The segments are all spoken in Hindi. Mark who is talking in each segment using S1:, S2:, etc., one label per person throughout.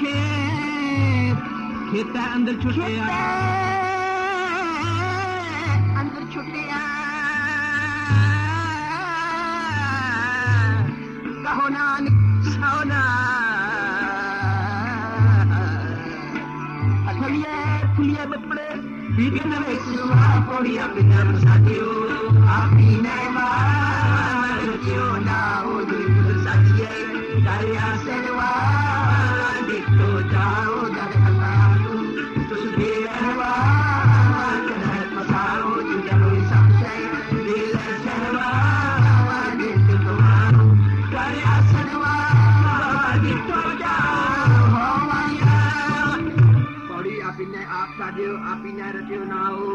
S1: खेत खेता अंदर छुटिया
S2: अंदर छुटिया कहो नानक सोना
S1: खुलिए बपड़े। बीते
S2: साथियो आप ने मार क्यों ना हो दिल दरिया से
S1: आपने रचियो नाओ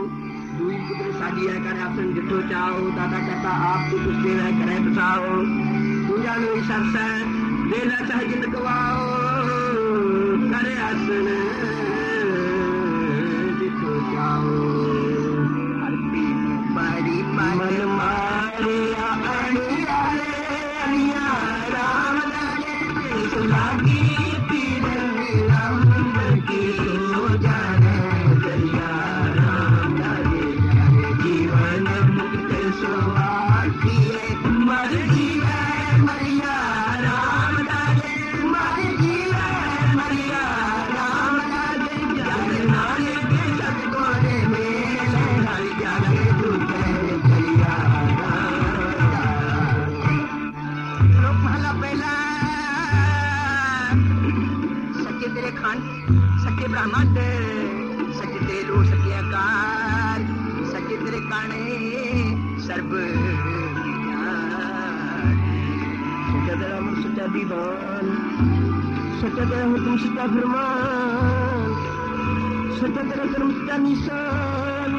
S1: दुई पुत्र साजी है करे आपन जिठो चाहो दादा कहता आप तो कुछ देव है करे बसाओ पूजा लो सब से देला चाहे जिंद गवाओ
S2: सच्चे तेरे खंड सच्चे ब्रह्मांड सच्चे सके आकार सच्चे तेरे काने सर्व
S1: सच्चा तेरा अमर सच्चा दीवान सच्चा तेरा हुक्म सच्चा फरमान। सच्चा तेरा कर्म निशान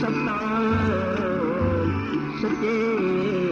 S1: सप्तान सच्चे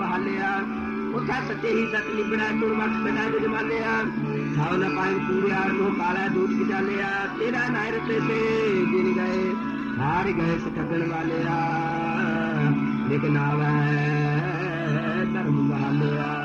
S1: बहाल्या उठा सचे ही सत लिबड़ा दुर्वाक्ष सदा जमाल्या। भाव न पाए पूर्या नो काला दूध गिरालिया तेरा नायर पे से गिर गए, हार गए सकगण वालिया। लेकिन आवे धर्म वालिया।